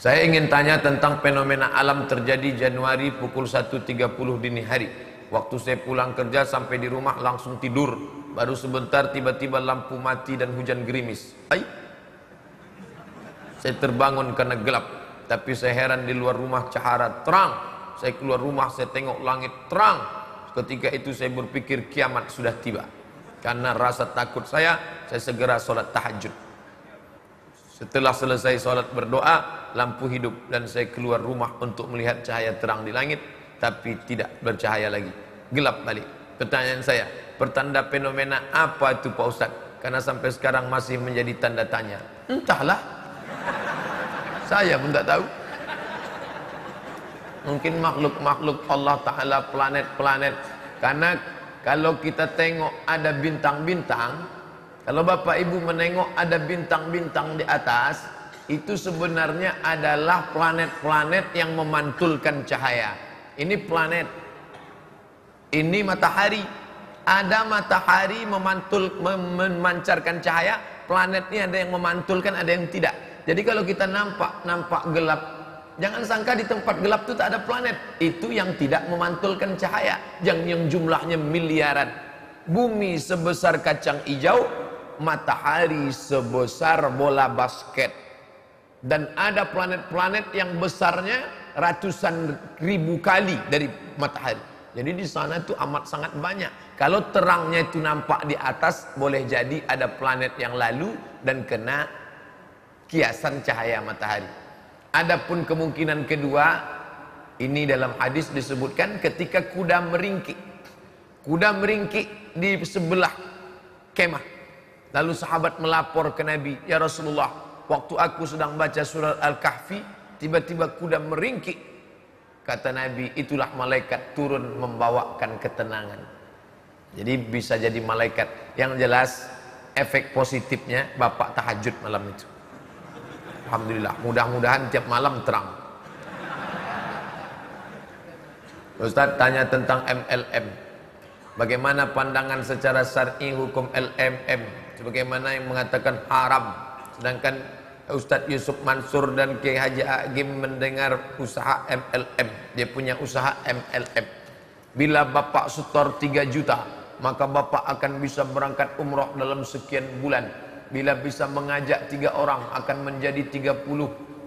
Saya ingin tanya tentang fenomena alam terjadi Januari pukul 1.30 dini hari. Waktu saya pulang kerja sampai di rumah langsung tidur. Baru sebentar tiba-tiba lampu mati dan hujan gerimis. Ay. Saya terbangun karena gelap. Tapi saya heran di luar rumah cahara terang. Saya keluar rumah saya tengok langit terang. Ketika itu saya berpikir kiamat sudah tiba. Karena rasa takut saya, saya segera sholat tahajud. Setelah selesai sholat berdoa, lampu hidup dan saya keluar rumah untuk melihat cahaya terang di langit, tapi tidak bercahaya lagi. Gelap balik. Pertanyaan saya, pertanda fenomena apa itu Pak Ustaz? Karena sampai sekarang masih menjadi tanda tanya. Entahlah. Saya pun tak tahu. Mungkin makhluk-makhluk Allah Ta'ala planet-planet. Karena kalau kita tengok ada bintang-bintang, kalau Bapak Ibu menengok ada bintang-bintang di atas, itu sebenarnya adalah planet-planet yang memantulkan cahaya. Ini planet. Ini matahari. Ada matahari memantul memancarkan cahaya, planet ini ada yang memantulkan, ada yang tidak. Jadi kalau kita nampak nampak gelap, jangan sangka di tempat gelap itu tak ada planet. Itu yang tidak memantulkan cahaya, yang yang jumlahnya miliaran. Bumi sebesar kacang hijau, matahari sebesar bola basket dan ada planet-planet yang besarnya ratusan ribu kali dari matahari. Jadi di sana itu amat sangat banyak. Kalau terangnya itu nampak di atas, boleh jadi ada planet yang lalu dan kena kiasan cahaya matahari. Adapun kemungkinan kedua, ini dalam hadis disebutkan ketika kuda meringkik. Kuda meringkik di sebelah kemah Lalu sahabat melapor ke Nabi, "Ya Rasulullah, waktu aku sedang baca surat Al-Kahfi, tiba-tiba kuda meringkik." Kata Nabi, "Itulah malaikat turun membawakan ketenangan." Jadi bisa jadi malaikat. Yang jelas efek positifnya Bapak tahajud malam itu. Alhamdulillah, mudah-mudahan tiap malam terang. Ustaz tanya tentang MLM. Bagaimana pandangan secara syar'i hukum LMM? sebagaimana yang mengatakan haram sedangkan Ustadz Yusuf Mansur dan Kiai Haji Agim mendengar usaha MLM dia punya usaha MLM bila bapak setor 3 juta maka bapak akan bisa berangkat umroh dalam sekian bulan. Bila bisa mengajak tiga orang akan menjadi 30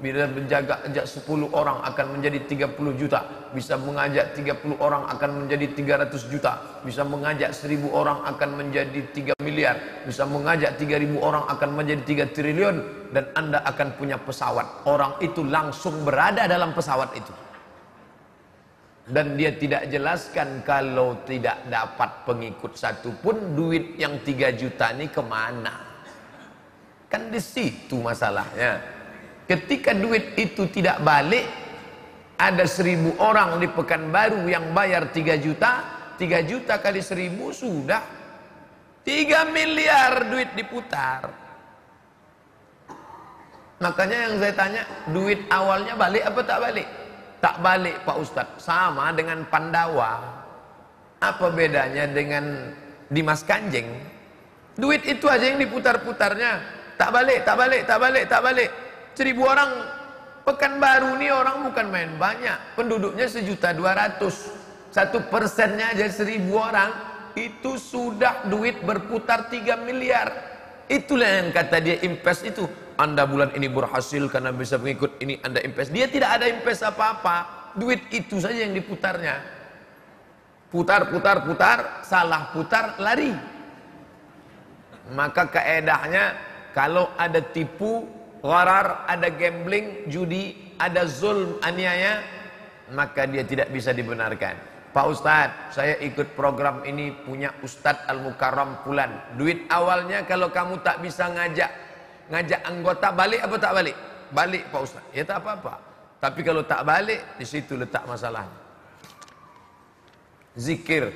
bila menjaga ajak 10 orang akan menjadi 30 juta. Bisa mengajak 30 orang akan menjadi 300 juta. Bisa mengajak 1000 orang akan menjadi 3 miliar. Bisa mengajak 3000 orang akan menjadi 3 triliun. Dan anda akan punya pesawat. Orang itu langsung berada dalam pesawat itu. Dan dia tidak jelaskan kalau tidak dapat pengikut satu pun duit yang 3 juta ini ke mana. Kan di situ masalahnya Ketika duit itu tidak balik, ada seribu orang di Pekanbaru yang bayar tiga juta, tiga juta kali seribu sudah tiga miliar duit diputar. Makanya yang saya tanya, duit awalnya balik apa tak balik? Tak balik Pak Ustadz, sama dengan Pandawa. Apa bedanya dengan Dimas Kanjeng? Duit itu aja yang diputar-putarnya. Tak balik, tak balik, tak balik, tak balik. Seribu orang Pekanbaru ini orang bukan main banyak. Penduduknya sejuta dua ratus. Satu persennya aja seribu orang. Itu sudah duit berputar tiga miliar. Itulah yang kata dia invest itu. Anda bulan ini berhasil karena bisa mengikut ini Anda invest. Dia tidak ada invest apa-apa. Duit itu saja yang diputarnya. Putar, putar, putar. Salah putar, lari. Maka keedahnya kalau ada tipu gharar, ada gambling, judi, ada zulm, aniaya, maka dia tidak bisa dibenarkan. Pak Ustadz, saya ikut program ini punya Ustadz Al-Mukarram Pulan. Duit awalnya kalau kamu tak bisa ngajak ngajak anggota balik apa tak balik? Balik Pak Ustadz. Ya tak apa-apa. Tapi kalau tak balik, di situ letak masalahnya. Zikir.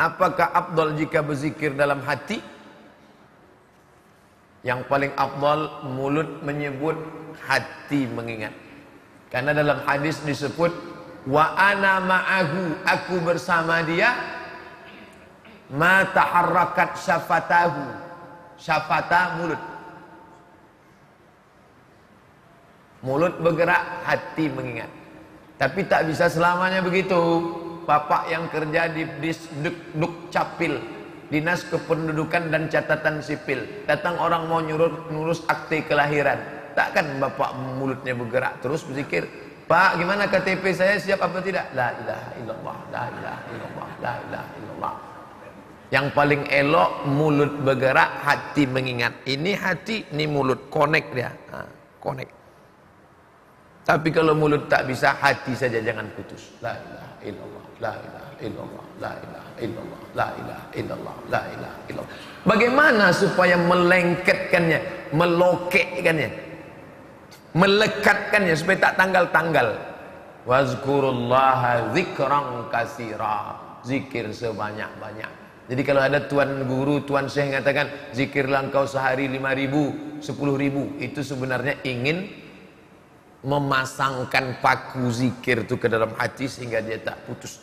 Apakah Abdul jika berzikir dalam hati? Yang paling afdal mulut menyebut, hati mengingat. Karena dalam hadis disebut wa ana ma'ahu, aku bersama dia ma taharrakat syafatahu. Syafata mulut. Mulut bergerak, hati mengingat. Tapi tak bisa selamanya begitu. Bapak yang kerja di Duk Capil, Dinas Kependudukan dan Catatan Sipil. Datang orang mau nyuruh ngurus akte kelahiran. Takkan bapak mulutnya bergerak terus berzikir. Pak, gimana KTP saya siap apa tidak? La ilaha illallah, la ilaha illallah, la ilaha illallah. Yang paling elok mulut bergerak, hati mengingat. Ini hati, ini mulut, connect dia. Ha, connect. Tapi kalau mulut tak bisa, hati saja jangan putus. La ilaha illallah, la ilaha illallah, la ilaha illallah, la ilaha illallah, la ilaha illallah. Bagaimana supaya melengketkannya, melokekkannya, melekatkannya supaya tak tanggal-tanggal. Wazkurullaha zikran kasira. Zikir sebanyak-banyak. Jadi kalau ada tuan guru, tuan syekh mengatakan zikirlah engkau sehari lima ribu, sepuluh ribu. Itu sebenarnya ingin memasangkan paku zikir itu ke dalam hati sehingga dia tak putus.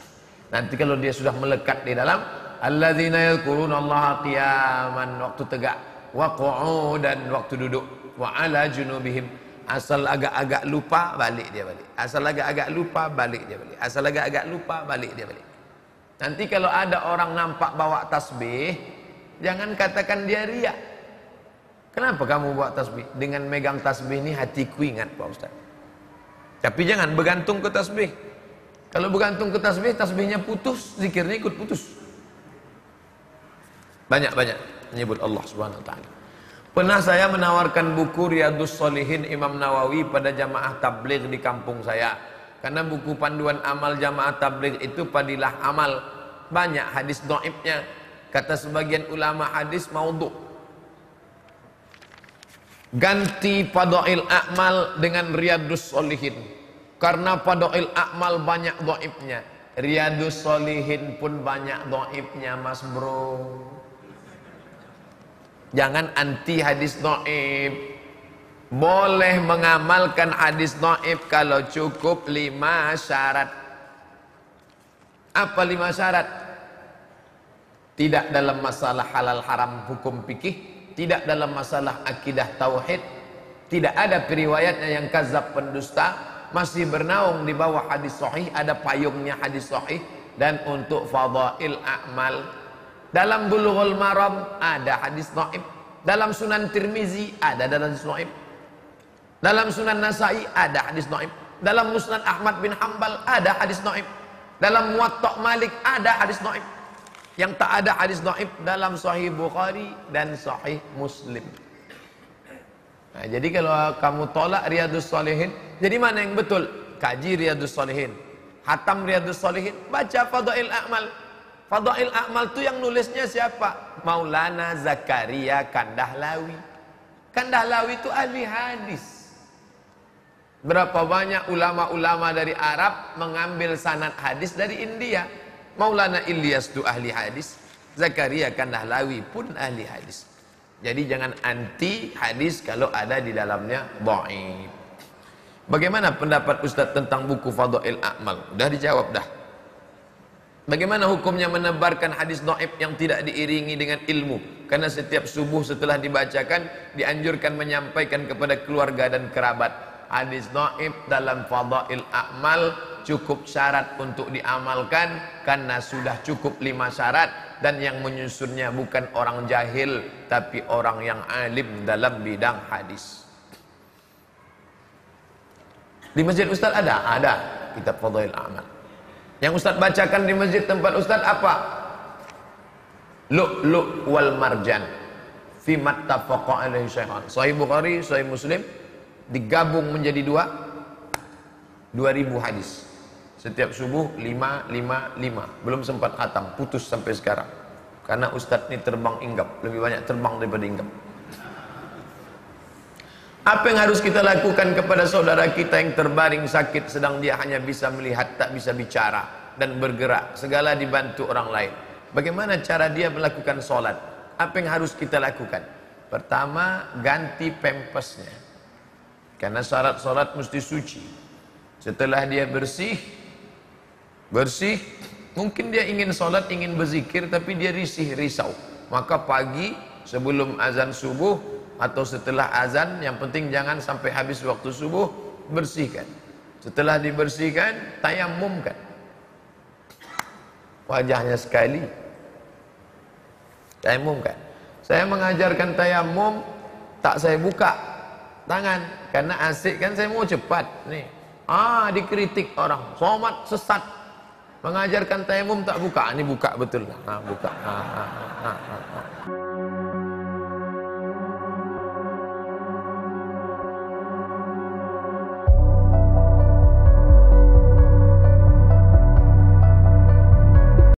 Nanti kalau dia sudah melekat di dalam alladzina yadhkuruna Allah qiyaman waktu tegak wa qu'udan waktu duduk wa ala junubihim asal agak-agak lupa balik dia balik. Asal agak-agak lupa balik dia balik. Asal agak-agak lupa balik dia balik. Nanti kalau ada orang nampak bawa tasbih, jangan katakan dia riak. Kenapa kamu bawa tasbih? Dengan megang tasbih ini hatiku ingat Pak Ustaz. Tapi jangan bergantung ke tasbih. Kalau bergantung ke tasbih, tasbihnya putus, zikirnya ikut putus. Banyak-banyak menyebut Allah Subhanahu wa taala. Pernah saya menawarkan buku Riyadus Solihin Imam Nawawi pada jamaah tabligh di kampung saya. Karena buku panduan amal jamaah tabligh itu padilah amal. Banyak hadis doibnya. Kata sebagian ulama hadis maudhu. Ganti padoil amal dengan Riyadus Solihin. Karena padoil akmal banyak doibnya. Riyadus solihin pun banyak doibnya mas bro. Jangan anti hadis doib. Boleh mengamalkan hadis doib kalau cukup lima syarat. Apa lima syarat? Tidak dalam masalah halal haram hukum fikih, tidak dalam masalah akidah tauhid, tidak ada periwayatnya yang kazab pendusta, masih bernaung di bawah hadis sahih ada payungnya hadis sahih. Dan untuk fadail a'mal dalam bulughul maram ada hadis dhaif. Dalam sunan tirmizi ada dalam hadis dhaif. Dalam sunan nasai ada hadis dhaif. Dalam musnad ahmad bin hambal ada hadis dhaif. Dalam muwatta malik ada hadis dhaif. Yang tak ada hadis dhaif dalam sahih bukhari dan sahih muslim Nah, jadi kalau kamu tolak Riyadus Salihin, jadi mana yang betul? Kaji Riyadus Salihin. Hatam Riyadus Salihin, baca Fadail A'mal. Fadail A'mal itu yang nulisnya siapa? Maulana Zakaria Kandahlawi. Kandahlawi itu ahli hadis. Berapa banyak ulama-ulama dari Arab mengambil sanad hadis dari India. Maulana Ilyas itu ahli hadis. Zakaria Kandahlawi pun ahli hadis. Jadi jangan anti hadis kalau ada di dalamnya dhaif. Bagaimana pendapat Ustaz tentang buku Fadhail A'mal? Sudah dijawab dah. Bagaimana hukumnya menebarkan hadis dhaif yang tidak diiringi dengan ilmu? Karena setiap subuh setelah dibacakan dianjurkan menyampaikan kepada keluarga dan kerabat. Hadis dhaif dalam Fadhail A'mal cukup syarat untuk diamalkan karena sudah cukup lima syarat dan yang menyusunnya bukan orang jahil tapi orang yang alim dalam bidang hadis. Di masjid Ustaz ada? Ada kitab Fadhail Amal. Yang Ustaz bacakan di masjid tempat Ustaz apa? Lu'lu' wal marjan. Fi mattafaqa alaihi syaihan. Sahih Bukhari, Sahih Muslim digabung menjadi dua 2000 hadis. Setiap subuh lima, lima, lima. Belum sempat khatam, putus sampai sekarang. Karena ustadz ini terbang inggap, lebih banyak terbang daripada inggap. Apa yang harus kita lakukan kepada saudara kita yang terbaring sakit sedang dia hanya bisa melihat, tak bisa bicara dan bergerak. Segala dibantu orang lain. Bagaimana cara dia melakukan solat? Apa yang harus kita lakukan? Pertama, ganti pempesnya. Karena syarat solat mesti suci. Setelah dia bersih, bersih mungkin dia ingin sholat ingin berzikir tapi dia risih risau maka pagi sebelum azan subuh atau setelah azan yang penting jangan sampai habis waktu subuh bersihkan. Setelah dibersihkan, tayamumkan. Wajahnya sekali. Tayamumkan. Saya mengajarkan tayamum, tak saya buka tangan. Karena asik kan saya mau cepat. Nih. Ah, dikritik orang. Somat sesat. Mengajarkan tayamum tak buka. Ini buka betul. Ha, buka. Ha, ha, ha, ha, ha.